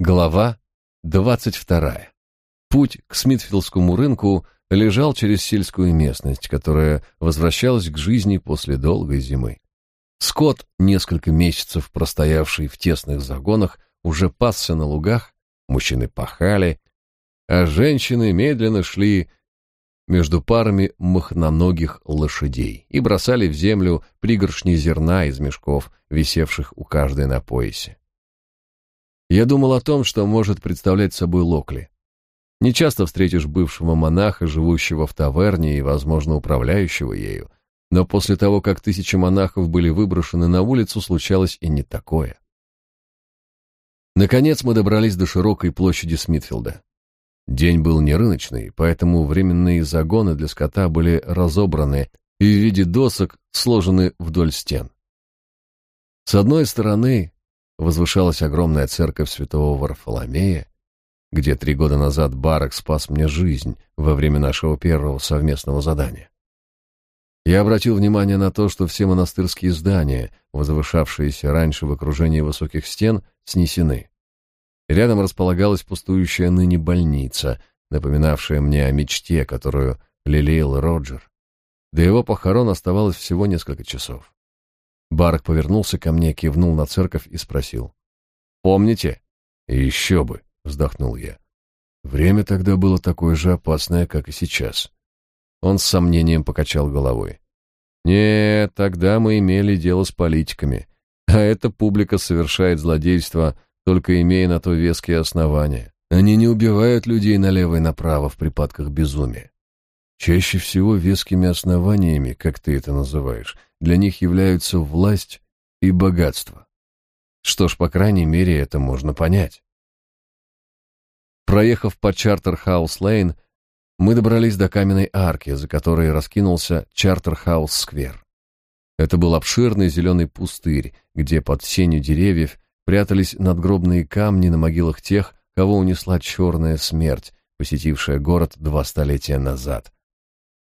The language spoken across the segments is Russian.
Глава двадцать вторая. Путь к Смитфилдскому рынку лежал через сельскую местность, которая возвращалась к жизни после долгой зимы. Скот, несколько месяцев простоявший в тесных загонах, уже пасся на лугах, мужчины пахали, а женщины медленно шли между парами махноногих лошадей и бросали в землю пригоршни зерна из мешков, висевших у каждой на поясе. Я думал о том, что может представлять собой Локли. Не часто встретишь бывшего монаха, живущего в таверне и, возможно, управляющего ею, но после того, как тысячи монахов были выброшены на улицу, случалось и не такое. Наконец мы добрались до широкой площади Смитфилда. День был не рыночный, поэтому временные загоны для скота были разобраны и в виде досок сложены вдоль стен. С одной стороны возвышалась огромная церковь святого Варфоломея, где три года назад Барак спас мне жизнь во время нашего первого совместного задания. Я обратил внимание на то, что все монастырские здания, возвышавшиеся раньше в окружении высоких стен, снесены. Рядом располагалась пустующая ныне больница, напоминавшая мне о мечте, которую лелеял Роджер. До его похорон оставалось всего несколько часов. Барк повернулся ко мне, кивнул на церковь и спросил. «Помните?» «Еще бы», — вздохнул я. «Время тогда было такое же опасное, как и сейчас». Он с сомнением покачал головой. «Нет, тогда мы имели дело с политиками, а эта публика совершает злодейство, только имея на то веские основания. Они не убивают людей налево и направо в припадках безумия. Чаще всего вескими основаниями, как ты это называешь, для них являются власть и богатство. Что ж, по крайней мере, это можно понять. Проехав по Чартерхаус-Лейн, мы добрались до каменной арки, за которой раскинулся Чартерхаус-сквер. Это был обширный зеленый пустырь, где под сенью деревьев прятались надгробные камни на могилах тех, кого унесла черная смерть, посетившая город два столетия назад.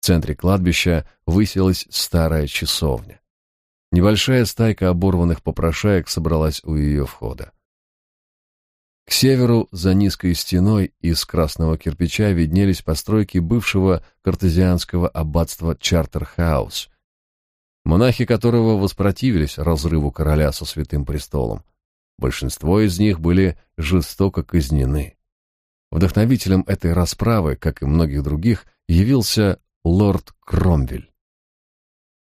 В центре кладбища высилась старая часовня. Небольшая стайка оборванных попрошаек собралась у ее входа. К северу, за низкой стеной из красного кирпича, виднелись постройки бывшего картезианского аббатства Чартерхаус, монахи которого воспротивились разрыву короля со святым престолом. Большинство из них были жестоко казнены. Вдохновителем этой расправы, как и многих других, явился лорд Кромвель.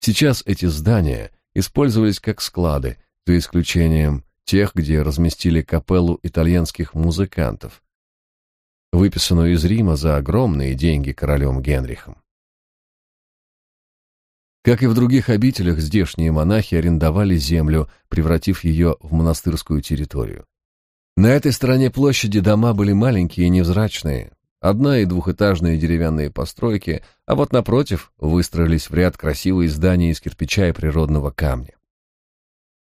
Сейчас эти здания использовались как склады, за исключением тех, где разместили капеллу итальянских музыкантов, выписанную из Рима за огромные деньги королем Генрихом. Как и в других обителях, здешние монахи арендовали землю, превратив ее в монастырскую территорию. На этой стороне площади дома были маленькие и невзрачные, одна- и двухэтажные деревянные постройки, а вот напротив выстроились в ряд красивые здания из кирпича и природного камня.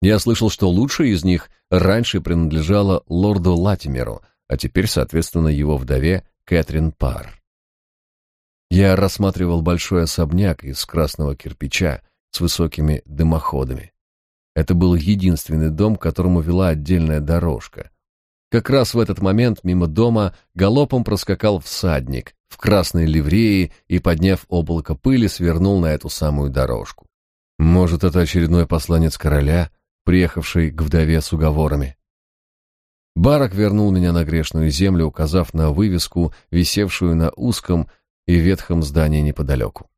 Я слышал, что лучшее из них раньше принадлежало лорду Латимеру, а теперь, соответственно, его вдове Кэтрин Парр. Я рассматривал большой особняк из красного кирпича с высокими дымоходами. Это был единственный дом, к которому вела отдельная дорожка. Как раз в этот момент мимо дома галопом проскакал всадник в красной ливреи и, подняв облако пыли, свернул на эту самую дорожку. Может, это очередной посланец короля, приехавший к вдове с уговорами. Барак вернул меня на грешную землю, указав на вывеску, висевшую на узком, и ветхом здании неподалеку.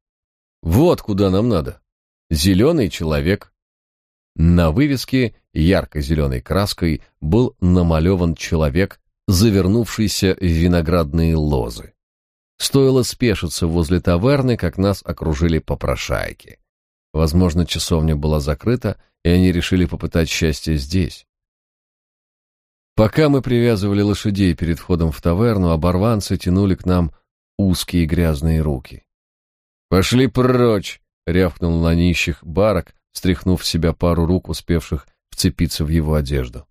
Вот куда нам надо. Зеленый человек. На вывеске ярко-зеленой краской был намалеван человек, завернувшийся в виноградные лозы. Стоило спешиться возле таверны, как нас окружили попрошайки. Возможно, часовня была закрыта, и они решили попытать счастье здесь. Пока мы привязывали лошадей перед входом в таверну, оборванцы тянули к нам узкие грязные руки. «Пошли прочь!» — рявкнул на нищих барок, стряхнув в себя пару рук, успевших вцепиться в его одежду.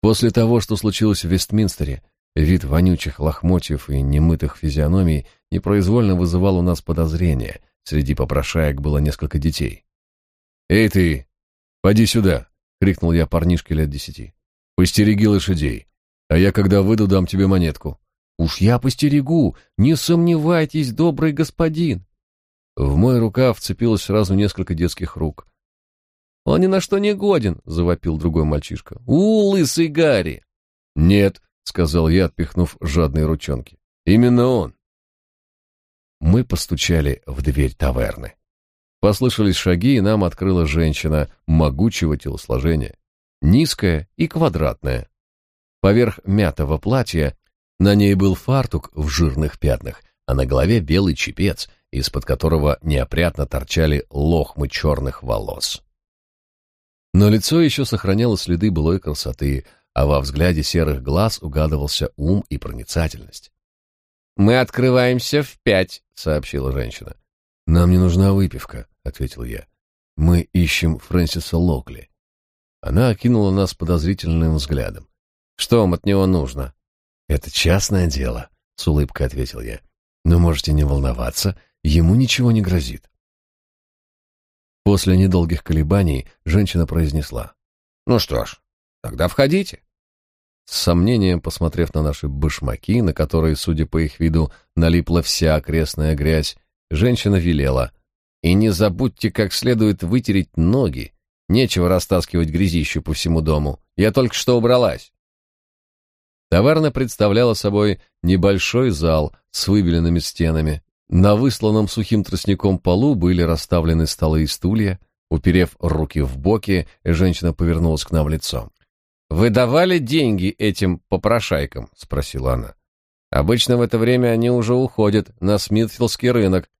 После того, что случилось в Вестминстере, вид вонючих лохмотьев и немытых физиономий непроизвольно вызывал у нас подозрения. Среди попрошаек было несколько детей. «Эй ты! Поди сюда!» — крикнул я парнишке лет десяти. «Постереги лошадей. А я, когда выйду, дам тебе монетку. Уж я постерегу, не сомневайтесь, добрый господин. В мой рукав вцепилось сразу несколько детских рук. Он ни на что не годен, завопил другой мальчишка. У, лысый Гарри. Нет, сказал я, отпихнув жадные ручонки. Именно он. Мы постучали в дверь таверны. Послышались шаги, и нам открыла женщина могучего телосложения, низкая и квадратная. Поверх мятого платья на ней был фартук в жирных пятнах, а на голове белый чепец, из-под которого неопрятно торчали лохмы черных волос. Но лицо еще сохраняло следы былой красоты, а во взгляде серых глаз угадывался ум и проницательность. «Мы открываемся в пять», — сообщила женщина. «Нам не нужна выпивка», — ответил я. «Мы ищем Фрэнсиса Локли». Она окинула нас подозрительным взглядом. «Что вам от него нужно?» «Это частное дело», — с улыбкой ответил я. «Но можете не волноваться, ему ничего не грозит». После недолгих колебаний женщина произнесла. «Ну что ж, тогда входите». С сомнением, посмотрев на наши башмаки, на которые, судя по их виду, налипла вся окрестная грязь, женщина велела. «И не забудьте как следует вытереть ноги. Нечего растаскивать грязищу по всему дому. Я только что убралась». Таверна представляла собой небольшой зал с выбеленными стенами. На высланном сухим тростником полу были расставлены столы и стулья. Уперев руки в боки, женщина повернулась к нам лицом. «Вы давали деньги этим попрошайкам?» — спросила она. «Обычно в это время они уже уходят на Смитфилдский рынок,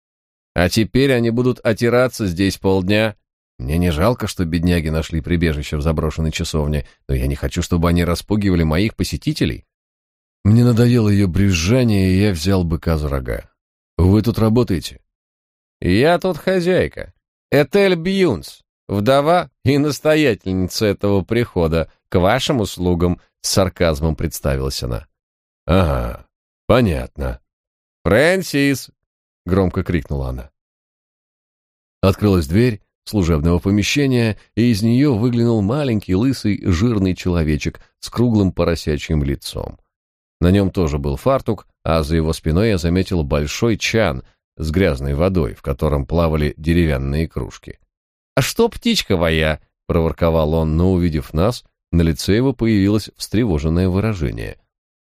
а теперь они будут отираться здесь полдня. Мне не жалко, что бедняги нашли прибежище в заброшенной часовне, но я не хочу, чтобы они распугивали моих посетителей». Мне надоело ее брюзжание, и я взял быка за рога. «Вы тут работаете?» «Я тут хозяйка. Этель Бьюнс, вдова и настоятельница этого прихода, к вашим услугам, с сарказмом представилась она. Ага, понятно. Фрэнсис! громко крикнула она. Открылась дверь служебного помещения, и из нее выглянул маленький, лысый, жирный человечек с круглым поросячьим лицом. На нем тоже был фартук, а за его спиной я заметил большой чан с грязной водой, в котором плавали деревянные кружки. «А что, птичка моя?» — проворковал он, но, увидев нас, на лице его появилось встревоженное выражение.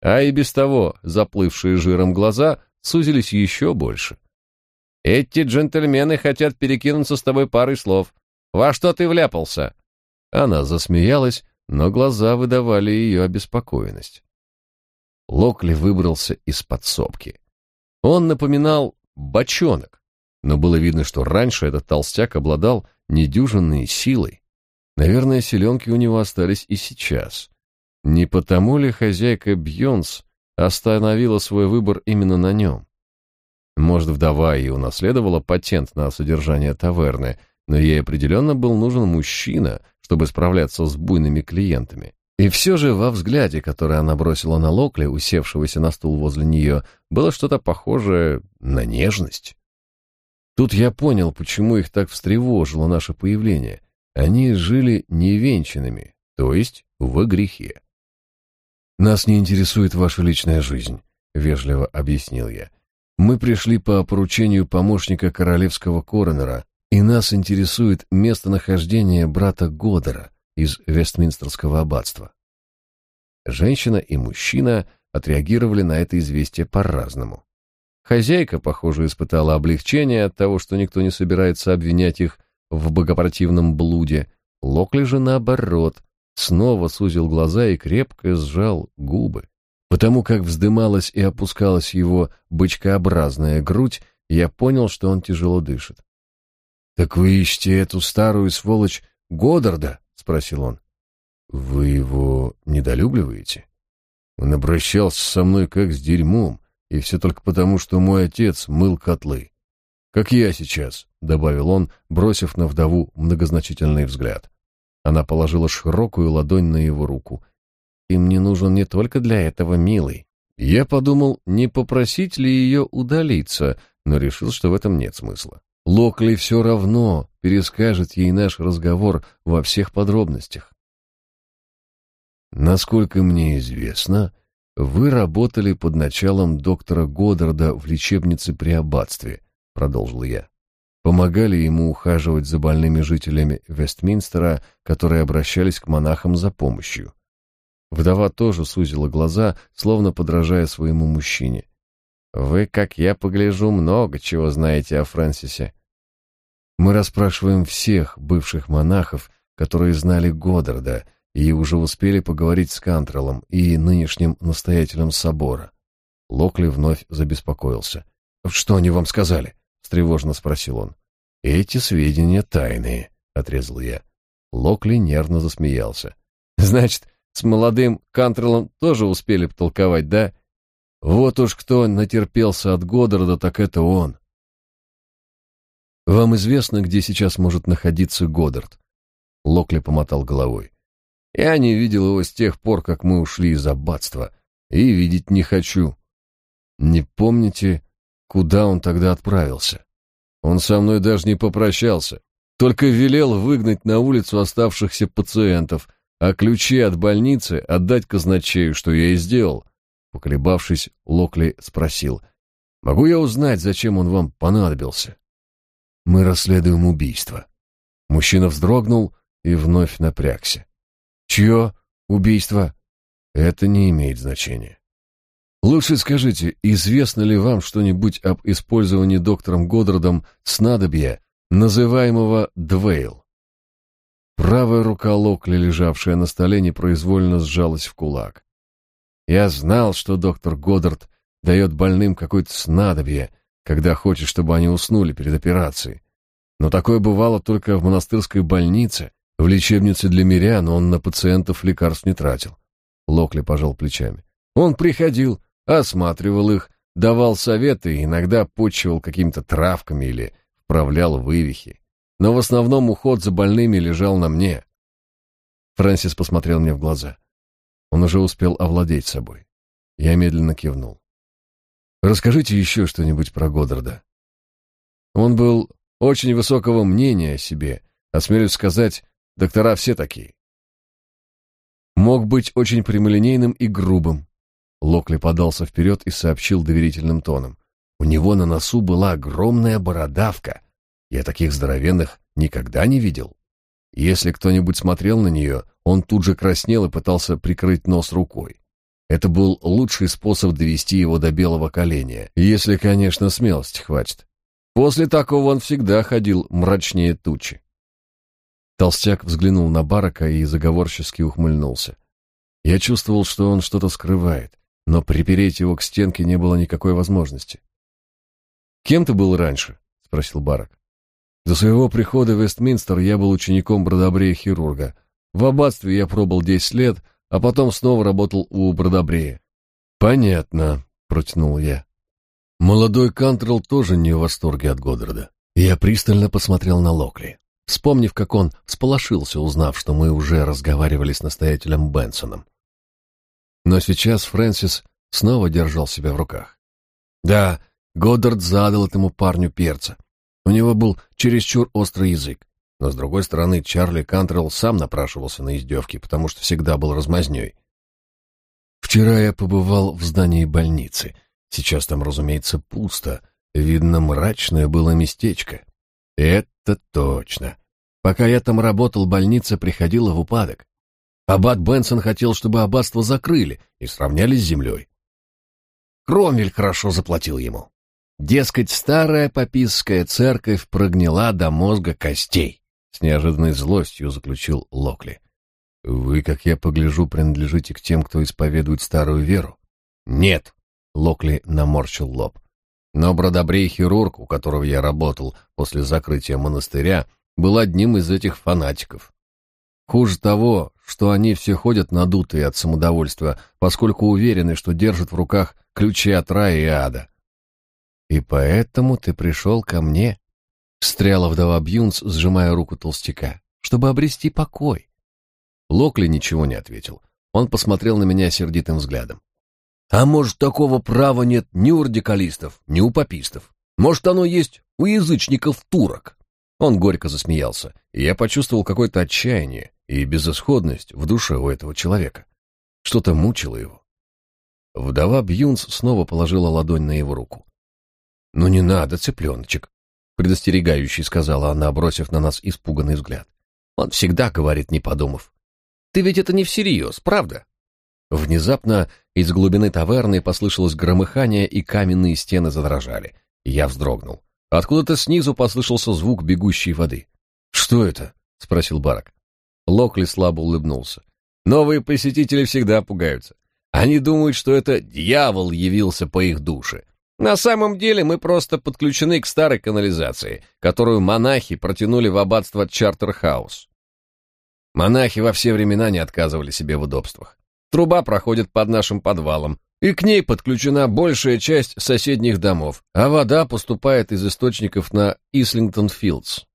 А и без того заплывшие жиром глаза сузились еще больше. «Эти джентльмены хотят перекинуться с тобой парой слов. Во что ты вляпался?» Она засмеялась, но глаза выдавали ее обеспокоенность. Локли выбрался из подсобки. Он напоминал бочонок, но было видно, что раньше этот толстяк обладал недюжинной силой. Наверное, селенки у него остались и сейчас. Не потому ли хозяйка Бьонс остановила свой выбор именно на нем? Может, вдова и унаследовала патент на содержание таверны, но ей определенно был нужен мужчина, чтобы справляться с буйными клиентами. И все же во взгляде, который она бросила на Локли, усевшегося на стул возле нее, было что-то похожее на нежность. Тут я понял, почему их так встревожило наше появление — они жили невенчанными, то есть в грехе. «Нас не интересует ваша личная жизнь», — вежливо объяснил я. «Мы пришли по поручению помощника королевского коронера, и нас интересует местонахождение брата Годера из Вестминстерского аббатства». Женщина и мужчина отреагировали на это известие по-разному. Хозяйка, похоже, испытала облегчение от того, что никто не собирается обвинять их в богопротивном блуде. Локли же, наоборот, снова сузил глаза и крепко сжал губы. Потому как вздымалась и опускалась его бычкообразная грудь, я понял, что он тяжело дышит. — Так вы ищете эту старую сволочь Годдарда? — спросил он. — Вы его недолюбливаете? Он обращался со мной как с дерьмом, и все только потому, что мой отец мыл котлы. «Как я сейчас», — добавил он, бросив на вдову многозначительный взгляд. Она положила широкую ладонь на его руку. «Ты мне нужен не только для этого, милый». Я подумал, не попросить ли ее удалиться, но решил, что в этом нет смысла. Локли все равно перескажет ей наш разговор во всех подробностях. Насколько мне известно, вы работали под началом доктора Годдарда в лечебнице при аббатстве, продолжил я. Помогали ему ухаживать за больными жителями Вестминстера, которые обращались к монахам за помощью. Вдова тоже сузила глаза, словно подражая своему мужчине. «Вы, как я погляжу, много чего знаете о Фрэнсисе». Мы расспрашиваем всех бывших монахов, которые знали Годдарда и уже успели поговорить с Кантреллом и нынешним настоятелем собора. Локли вновь забеспокоился. «Что они вам сказали?» — встревожно спросил он. «Эти сведения тайные», — отрезал я. Локли нервно засмеялся. «Значит, с молодым Кантреллом тоже успели потолковать, да? Вот уж кто натерпелся от Годдарда, так это он. Вам известно, где сейчас может находиться Годдард? Локли помотал головой. Я не видел его с тех пор, как мы ушли из аббатства, и видеть не хочу. Не помните, куда он тогда отправился? Он со мной даже не попрощался, только велел выгнать на улицу оставшихся пациентов — а ключи от больницы отдать казначею, что я и сделал. Поколебавшись, Локли спросил, «Могу я узнать, зачем он вам понадобился?» «Мы расследуем убийство». Мужчина вздрогнул и вновь напрягся. «Чье убийство?» «Это не имеет значения». «Лучше скажите, известно ли вам что-нибудь об использовании доктором Годдардом снадобья, называемого Двейл?» Правая рука Локли, лежавшая на столе, непроизвольно сжалась в кулак. Я знал, что доктор Годдард дает больным какое-то снадобье, когда хочет, чтобы они уснули перед операцией. Но такое бывало только в монастырской больнице, в лечебнице для мирян он на пациентов лекарств не тратил. Локли пожал плечами. Он приходил, осматривал их, давал советы и иногда почивал какими-то травками или вправлял вывихи но в основном уход за больными лежал на мне. Фрэнсис посмотрел мне в глаза. Он уже успел овладеть собой. Я медленно кивнул. «Расскажите еще что-нибудь про Годдарда». Он был очень высокого мнения о себе, осмелюсь сказать, доктора все такие. Мог быть очень прямолинейным и грубым. Локли подался вперед и сообщил доверительным тоном. У него на носу была огромная бородавка, я таких здоровенных никогда не видел. Если кто-нибудь смотрел на нее, он тут же краснел и пытался прикрыть нос рукой. Это был лучший способ довести его до белого коленя, если, конечно, смелости хватит. После такого он всегда ходил мрачнее тучи. Толстяк взглянул на Барака и заговорчески ухмыльнулся. Я чувствовал, что он что-то скрывает, но припереть его к стенке не было никакой возможности. «Кем ты был раньше?» — спросил Барак. До своего прихода в Вестминстер я был учеником бродобрея-хирурга. В аббатстве я пробыл 10 лет, а потом снова работал у бродобрея. «Понятно», — протянул я. Молодой Кантрелл тоже не в восторге от Годдарда. Я пристально посмотрел на Локли, вспомнив, как он всполошился, узнав, что мы уже разговаривали с настоятелем Бенсоном. Но сейчас Фрэнсис снова держал себя в руках. Да, Годдард задал этому парню перца. У него был чересчур острый язык. Но, с другой стороны, Чарли Кантрелл сам напрашивался на издевки, потому что всегда был размазнёй. Вчера я побывал в здании больницы. Сейчас там, разумеется, пусто. Видно, мрачное было местечко. Это точно. Пока я там работал, больница приходила в упадок. Аббат Бенсон хотел, чтобы аббатство закрыли и сравняли с землей. Кромвель хорошо заплатил ему. Дескать, старая папистская церковь прогнила до мозга костей. С неожиданной злостью заключил Локли. Вы, как я погляжу, принадлежите к тем, кто исповедует старую веру? Нет, Локли наморщил лоб. Но бродобрей хирург, у которого я работал после закрытия монастыря, был одним из этих фанатиков. Хуже того, что они все ходят надутые от самодовольства, поскольку уверены, что держат в руках ключи от рая и ада. «И поэтому ты пришел ко мне?» — встряла вдова Бьюнс, сжимая руку толстяка, «чтобы обрести покой». Локли ничего не ответил. Он посмотрел на меня сердитым взглядом. «А может, такого права нет ни у радикалистов, ни у папистов? Может, оно есть у язычников-турок?» Он горько засмеялся, и я почувствовал какое-то отчаяние и безысходность в душе у этого человека. Что-то мучило его. Вдова Бьюнс снова положила ладонь на его руку. «Ну не надо, цыпленочек», — предостерегающий сказала она, бросив на нас испуганный взгляд. «Он всегда говорит, не подумав. Ты ведь это не всерьез, правда?» Внезапно из глубины таверны послышалось громыхание, и каменные стены задрожали. Я вздрогнул. Откуда-то снизу послышался звук бегущей воды. «Что это?» — спросил Барак. Локли слабо улыбнулся. «Новые посетители всегда пугаются. Они думают, что это дьявол явился по их душе. На самом деле мы просто подключены к старой канализации, которую монахи протянули в аббатство Чартерхаус. Монахи во все времена не отказывали себе в удобствах. Труба проходит под нашим подвалом, и к ней подключена большая часть соседних домов, а вода поступает из источников на Ислингтон-Филдс.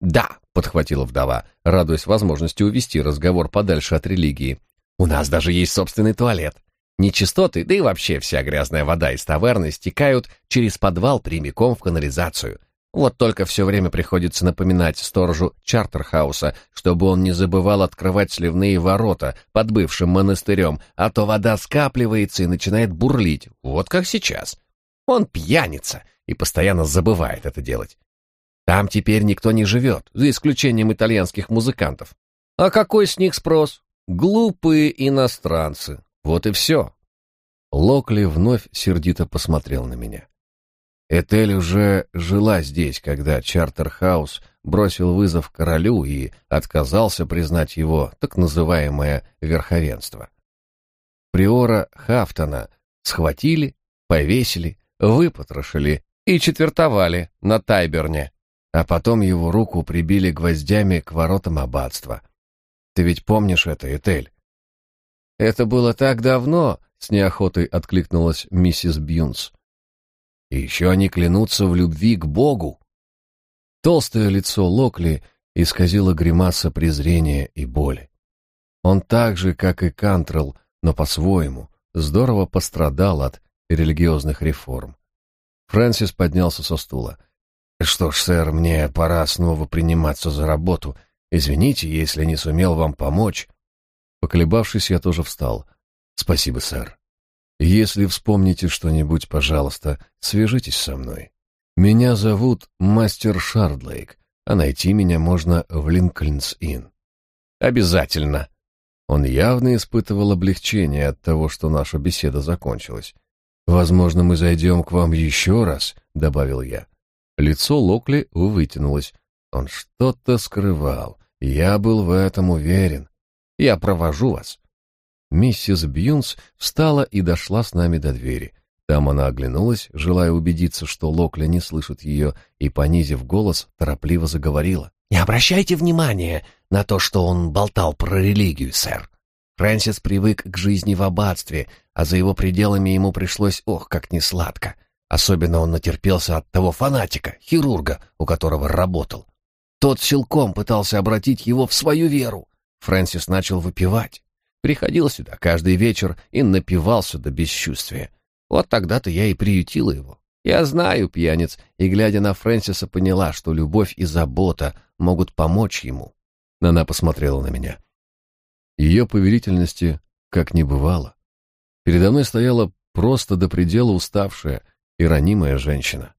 «Да», — подхватила вдова, радуясь возможности увести разговор подальше от религии. «У нас даже есть собственный туалет. Нечистоты, да и вообще вся грязная вода из таверны стекают через подвал прямиком в канализацию. Вот только все время приходится напоминать сторожу Чартерхауса, чтобы он не забывал открывать сливные ворота под бывшим монастырем, а то вода скапливается и начинает бурлить, вот как сейчас. Он пьяница и постоянно забывает это делать. Там теперь никто не живет, за исключением итальянских музыкантов. А какой с них спрос? Глупые иностранцы. Вот и все. Локли вновь сердито посмотрел на меня. Этель уже жила здесь, когда Чартерхаус бросил вызов королю и отказался признать его так называемое верховенство. Приора Хафтона схватили, повесили, выпотрошили и четвертовали на Тайберне, а потом его руку прибили гвоздями к воротам аббатства. Ты ведь помнишь это, Этель? Это было так давно, с неохотой откликнулась миссис Бьюнс. И еще они клянутся в любви к Богу. Толстое лицо Локли исказило гримаса презрения и боли. Он так же, как и Кантрелл, но по-своему, здорово пострадал от религиозных реформ. Фрэнсис поднялся со стула. «Что ж, сэр, мне пора снова приниматься за работу. Извините, если не сумел вам помочь». Поколебавшись, я тоже встал. «Спасибо, сэр». Если вспомните что-нибудь, пожалуйста, свяжитесь со мной. Меня зовут Мастер Шардлейк, а найти меня можно в Линкольнс-Инн. Обязательно. Он явно испытывал облегчение от того, что наша беседа закончилась. Возможно, мы зайдем к вам еще раз, добавил я. Лицо Локли вытянулось. Он что-то скрывал. Я был в этом уверен. Я провожу вас. Миссис Бьюнс встала и дошла с нами до двери. Там она оглянулась, желая убедиться, что Локля не слышит ее, и, понизив голос, торопливо заговорила. «Не обращайте внимания на то, что он болтал про религию, сэр. Фрэнсис привык к жизни в аббатстве, а за его пределами ему пришлось, ох, как несладко. Особенно он натерпелся от того фанатика, хирурга, у которого работал. Тот силком пытался обратить его в свою веру. Фрэнсис начал выпивать. Приходил сюда каждый вечер и напивался до бесчувствия. Вот тогда-то я и приютила его. Я знаю пьяниц, и, глядя на Фрэнсиса, поняла, что любовь и забота могут помочь ему. Она посмотрела на меня. Ее повелительности как не бывало. Передо мной стояла просто до предела уставшая и ранимая женщина.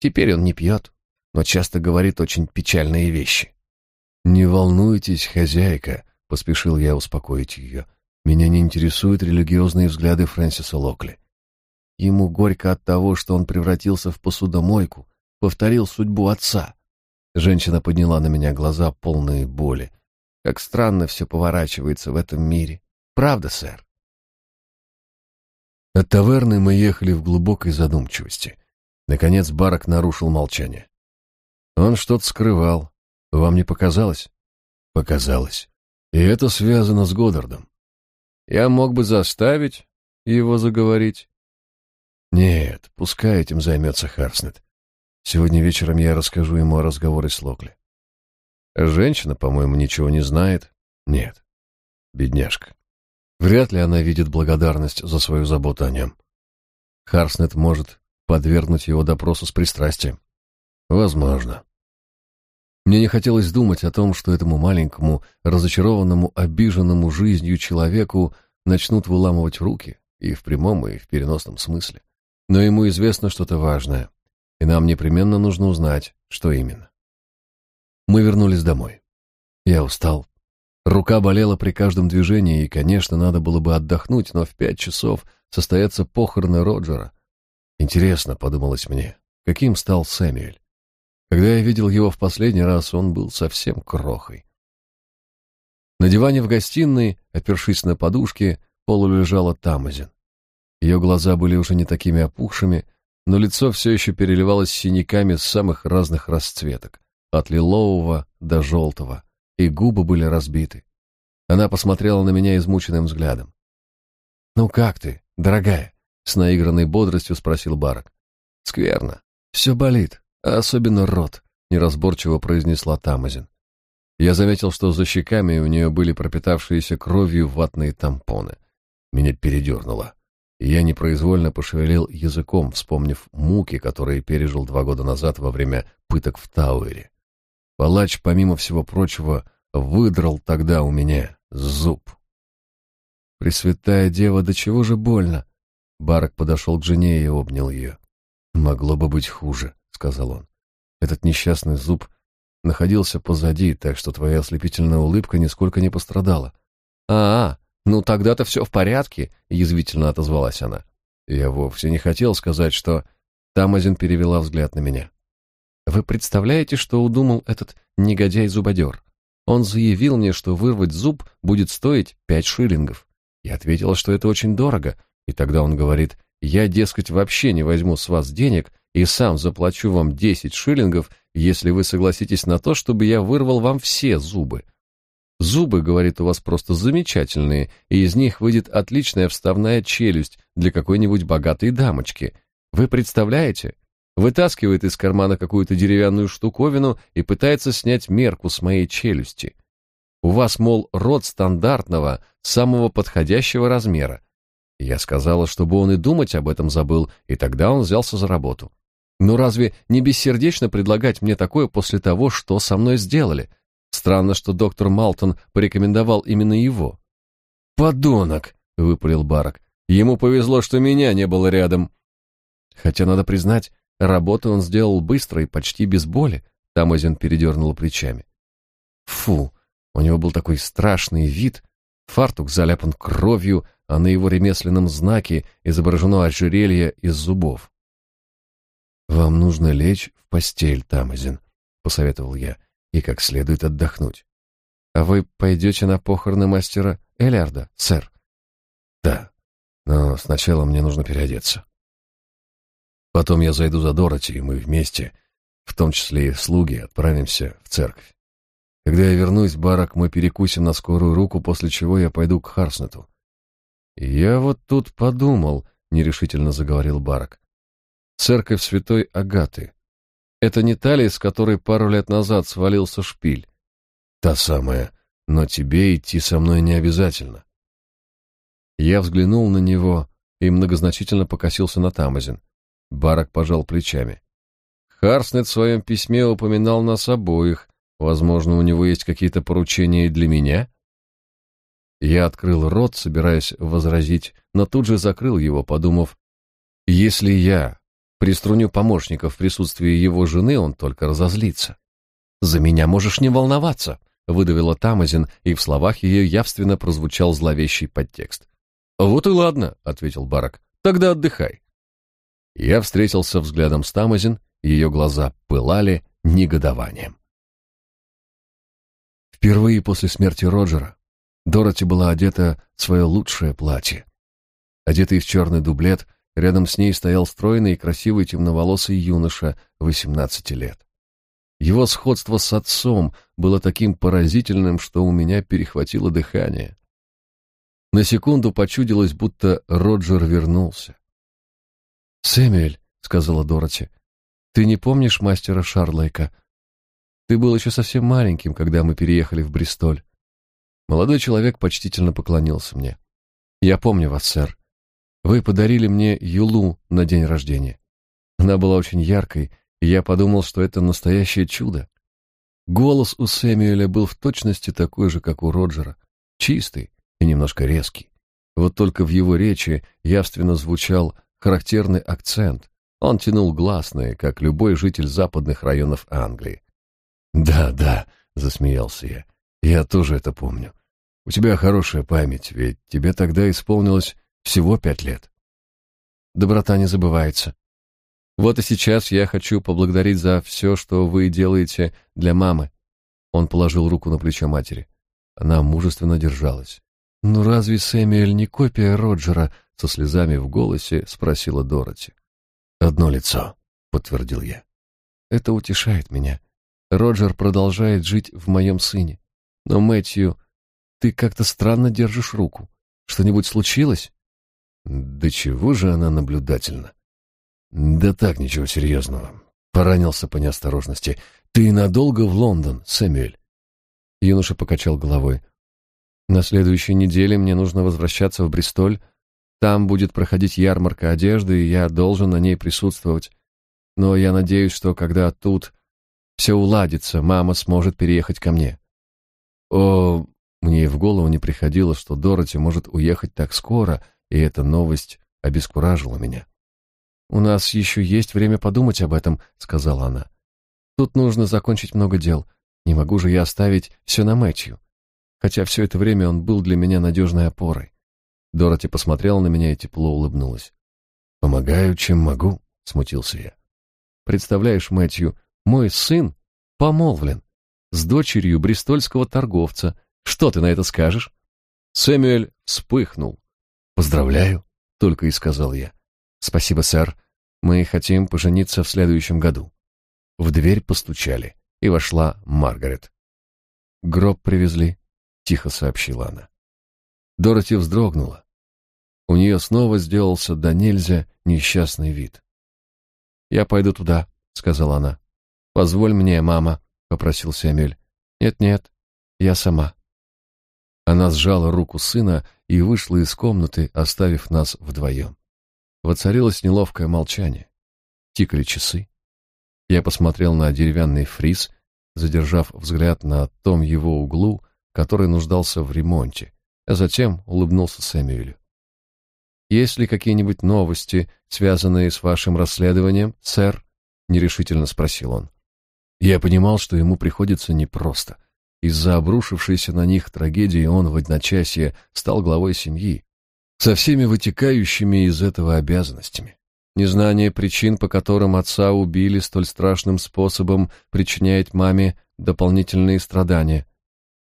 Теперь он не пьет, но часто говорит очень печальные вещи. «Не волнуйтесь, хозяйка», Поспешил я успокоить ее. Меня не интересуют религиозные взгляды Фрэнсиса Локли. Ему горько от того, что он превратился в посудомойку, повторил судьбу отца. Женщина подняла на меня глаза, полные боли. Как странно все поворачивается в этом мире. Правда, сэр? От таверны мы ехали в глубокой задумчивости. Наконец Барак нарушил молчание. Он что-то скрывал. Вам не показалось? Показалось. И это связано с Годдардом. Я мог бы заставить его заговорить. Нет, пускай этим займется Харснет. Сегодня вечером я расскажу ему о разговоре с Локли. Женщина, по-моему, ничего не знает. Нет. Бедняжка. Вряд ли она видит благодарность за свою заботу о нем. Харснет может подвергнуть его допросу с пристрастием. Возможно. Мне не хотелось думать о том, что этому маленькому, разочарованному, обиженному жизнью человеку начнут выламывать руки, и в прямом, и в переносном смысле. Но ему известно что-то важное, и нам непременно нужно узнать, что именно. Мы вернулись домой. Я устал. Рука болела при каждом движении, и, конечно, надо было бы отдохнуть, но в пять часов состоятся похороны Роджера. Интересно, подумалось мне, каким стал Сэмюэль. Когда я видел его в последний раз, он был совсем крохой. На диване в гостиной, опершись на подушке, полулежала Тамазин. Ее глаза были уже не такими опухшими, но лицо все еще переливалось синяками самых разных расцветок, от лилового до желтого, и губы были разбиты. Она посмотрела на меня измученным взглядом. «Ну как ты, дорогая?» — с наигранной бодростью спросил Барак. «Скверно. Все болит, а особенно рот», — неразборчиво произнесла Тамазин. Я заметил, что за щеками у нее были пропитавшиеся кровью ватные тампоны. Меня передернуло. Я непроизвольно пошевелил языком, вспомнив муки, которые пережил два года назад во время пыток в Тауэре. Палач, помимо всего прочего, выдрал тогда у меня зуб. «Пресвятая дева, до чего же больно?» Барак подошел к жене и обнял ее. «Могло бы быть хуже», — сказал он. «Этот несчастный зуб находился позади, так что твоя ослепительная улыбка нисколько не пострадала». «А, -а «Ну, тогда-то все в порядке», — язвительно отозвалась она. Я вовсе не хотел сказать, что... Тамазин перевела взгляд на меня. «Вы представляете, что удумал этот негодяй-зубодер? Он заявил мне, что вырвать зуб будет стоить пять шиллингов. Я ответила, что это очень дорого, и тогда он говорит, я, дескать, вообще не возьму с вас денег и сам заплачу вам десять шиллингов, если вы согласитесь на то, чтобы я вырвал вам все зубы. Зубы, говорит, у вас просто замечательные, и из них выйдет отличная вставная челюсть для какой-нибудь богатой дамочки. Вы представляете? Вытаскивает из кармана какую-то деревянную штуковину и пытается снять мерку с моей челюсти. У вас, мол, рот стандартного, самого подходящего размера. Я сказала, чтобы он и думать об этом забыл, и тогда он взялся за работу. Но разве не бессердечно предлагать мне такое после того, что со мной сделали? Странно, что доктор Малтон порекомендовал именно его. «Подонок!» — выпалил Барак. «Ему повезло, что меня не было рядом». Хотя, надо признать, работу он сделал быстро и почти без боли. Тамазин передернула плечами. Фу, у него был такой страшный вид. Фартук заляпан кровью, а на его ремесленном знаке изображено ожерелье из зубов. «Вам нужно лечь в постель, Тамазин», — посоветовал я и как следует отдохнуть. А вы пойдете на похороны мастера Элярда, сэр? Да, но сначала мне нужно переодеться. Потом я зайду за Дороти, и мы вместе, в том числе и слуги, отправимся в церковь. Когда я вернусь, Барак, мы перекусим на скорую руку, после чего я пойду к Харснету. «Я вот тут подумал», — нерешительно заговорил Барак. «Церковь святой Агаты. Это не та ли, с которой пару лет назад свалился шпиль? Та самая, но тебе идти со мной не обязательно. Я взглянул на него и многозначительно покосился на Тамазин. Барак пожал плечами. Харснет в своем письме упоминал нас обоих. Возможно, у него есть какие-то поручения и для меня? Я открыл рот, собираясь возразить, но тут же закрыл его, подумав, если я Приструню помощника в присутствии его жены, он только разозлится. «За меня можешь не волноваться», — выдавила Тамазин, и в словах ее явственно прозвучал зловещий подтекст. «Вот и ладно», — ответил Барак. «Тогда отдыхай». Я встретился взглядом с Тамазин, ее глаза пылали негодованием. Впервые после смерти Роджера Дороти была одета в свое лучшее платье. Одетый в черный дублет — Рядом с ней стоял стройный и красивый темноволосый юноша 18 лет. Его сходство с отцом было таким поразительным, что у меня перехватило дыхание. На секунду почудилось, будто Роджер вернулся. «Сэмюэль», — сказала Дороти, — «ты не помнишь мастера Шарлайка? Ты был еще совсем маленьким, когда мы переехали в Бристоль». Молодой человек почтительно поклонился мне. «Я помню вас, сэр. Вы подарили мне Юлу на день рождения. Она была очень яркой, и я подумал, что это настоящее чудо. Голос у Сэмюэля был в точности такой же, как у Роджера, чистый и немножко резкий. Вот только в его речи явственно звучал характерный акцент. Он тянул гласные, как любой житель западных районов Англии. «Да, да», — засмеялся я, — «я тоже это помню. У тебя хорошая память, ведь тебе тогда исполнилось всего пять лет». Доброта не забывается. Вот и сейчас я хочу поблагодарить за все, что вы делаете для мамы. Он положил руку на плечо матери. Она мужественно держалась. «Ну разве Сэмюэль не копия Роджера?» — со слезами в голосе спросила Дороти. «Одно лицо», — подтвердил я. «Это утешает меня. Роджер продолжает жить в моем сыне. Но, Мэтью, ты как-то странно держишь руку. Что-нибудь случилось?» «Да чего же она наблюдательна?» «Да так, ничего серьезного. Поранился по неосторожности. Ты надолго в Лондон, Сэмюэль?» Юноша покачал головой. «На следующей неделе мне нужно возвращаться в Бристоль. Там будет проходить ярмарка одежды, и я должен на ней присутствовать. Но я надеюсь, что когда тут все уладится, мама сможет переехать ко мне». «О, мне и в голову не приходило, что Дороти может уехать так скоро, и эта новость обескуражила меня. «У нас еще есть время подумать об этом», — сказала она. «Тут нужно закончить много дел. Не могу же я оставить все на Мэтью. Хотя все это время он был для меня надежной опорой». Дороти посмотрела на меня и тепло улыбнулась. «Помогаю, чем могу», — смутился я. «Представляешь, Мэтью, мой сын помолвлен с дочерью бристольского торговца. Что ты на это скажешь?» Сэмюэль вспыхнул. «Поздравляю», — только и сказал я. «Спасибо, сэр. Мы хотим пожениться в следующем году». В дверь постучали, и вошла Маргарет. «Гроб привезли», — тихо сообщила она. Дороти вздрогнула. У нее снова сделался до нельзя несчастный вид. «Я пойду туда», — сказала она. «Позволь мне, мама», — попросил Сэмюэль. «Нет-нет, я сама». Она сжала руку сына и вышла из комнаты, оставив нас вдвоем. Воцарилось неловкое молчание. Тикали часы. Я посмотрел на деревянный фриз, задержав взгляд на том его углу, который нуждался в ремонте, а затем улыбнулся Сэмюэлю. «Есть ли какие-нибудь новости, связанные с вашим расследованием, сэр?» — нерешительно спросил он. Я понимал, что ему приходится непросто — из-за обрушившейся на них трагедии он в одночасье стал главой семьи, со всеми вытекающими из этого обязанностями. Незнание причин, по которым отца убили столь страшным способом, причиняет маме дополнительные страдания.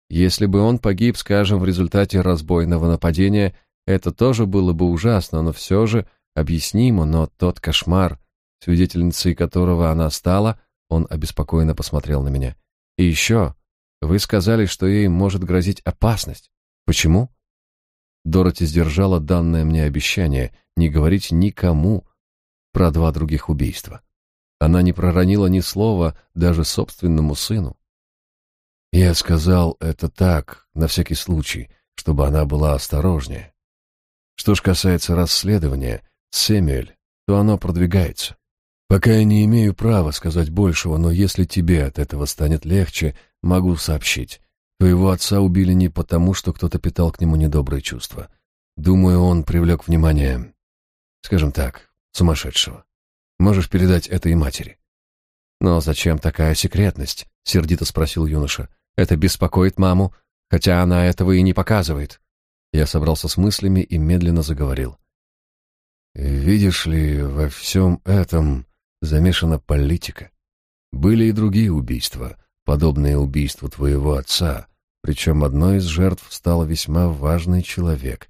Если бы он погиб, скажем, в результате разбойного нападения, это тоже было бы ужасно, но все же объяснимо, но тот кошмар, свидетельницей которого она стала, он обеспокоенно посмотрел на меня. И еще, вы сказали, что ей может грозить опасность. Почему? Дороти сдержала данное мне обещание не говорить никому про два других убийства. Она не проронила ни слова даже собственному сыну. Я сказал это так, на всякий случай, чтобы она была осторожнее. Что ж касается расследования, Сэмюэль, то оно продвигается. Пока я не имею права сказать большего, но если тебе от этого станет легче, могу сообщить. Твоего отца убили не потому, что кто-то питал к нему недобрые чувства. Думаю, он привлек внимание, скажем так, сумасшедшего. Можешь передать это и матери. Но зачем такая секретность? сердито спросил юноша. Это беспокоит маму, хотя она этого и не показывает. Я собрался с мыслями и медленно заговорил. Видишь ли, во всем этом замешана политика. Были и другие убийства, подобные убийству твоего отца, причем одной из жертв стал весьма важный человек,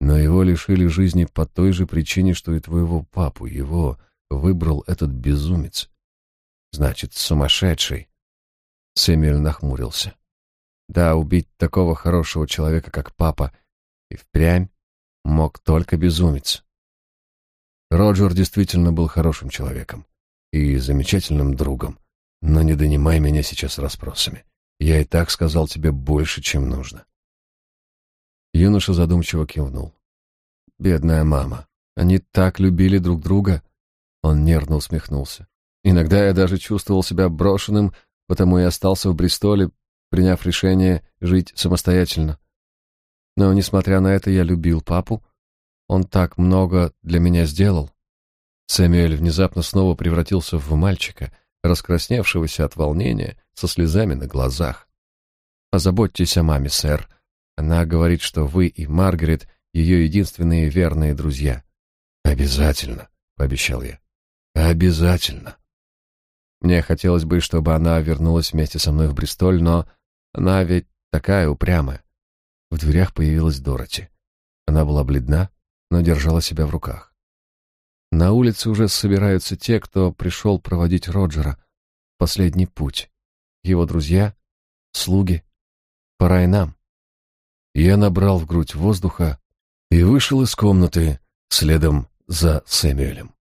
но его лишили жизни по той же причине, что и твоего папу. Его выбрал этот безумец. Значит, сумасшедший. Сэмюэль нахмурился. Да, убить такого хорошего человека, как папа, и впрямь мог только безумец. Роджер действительно был хорошим человеком и замечательным другом, но не донимай меня сейчас расспросами. Я и так сказал тебе больше, чем нужно. Юноша задумчиво кивнул. Бедная мама. Они так любили друг друга. Он нервно усмехнулся. Иногда я даже чувствовал себя брошенным, потому и остался в Бристоле, приняв решение жить самостоятельно. Но, несмотря на это, я любил папу. Он так много для меня сделал. Сэмюэль внезапно снова превратился в мальчика, раскрасневшегося от волнения, со слезами на глазах. «Позаботьтесь о маме, сэр. Она говорит, что вы и Маргарет ее единственные верные друзья». «Обязательно», — пообещал я. «Обязательно». Мне хотелось бы, чтобы она вернулась вместе со мной в Бристоль, но она ведь такая упрямая. В дверях появилась Дороти. Она была бледна, но держала себя в руках. На улице уже собираются те, кто пришел проводить Роджера. Последний путь. Его друзья, слуги. Пора и нам. Я набрал в грудь воздуха и вышел из комнаты следом за Сэмюэлем.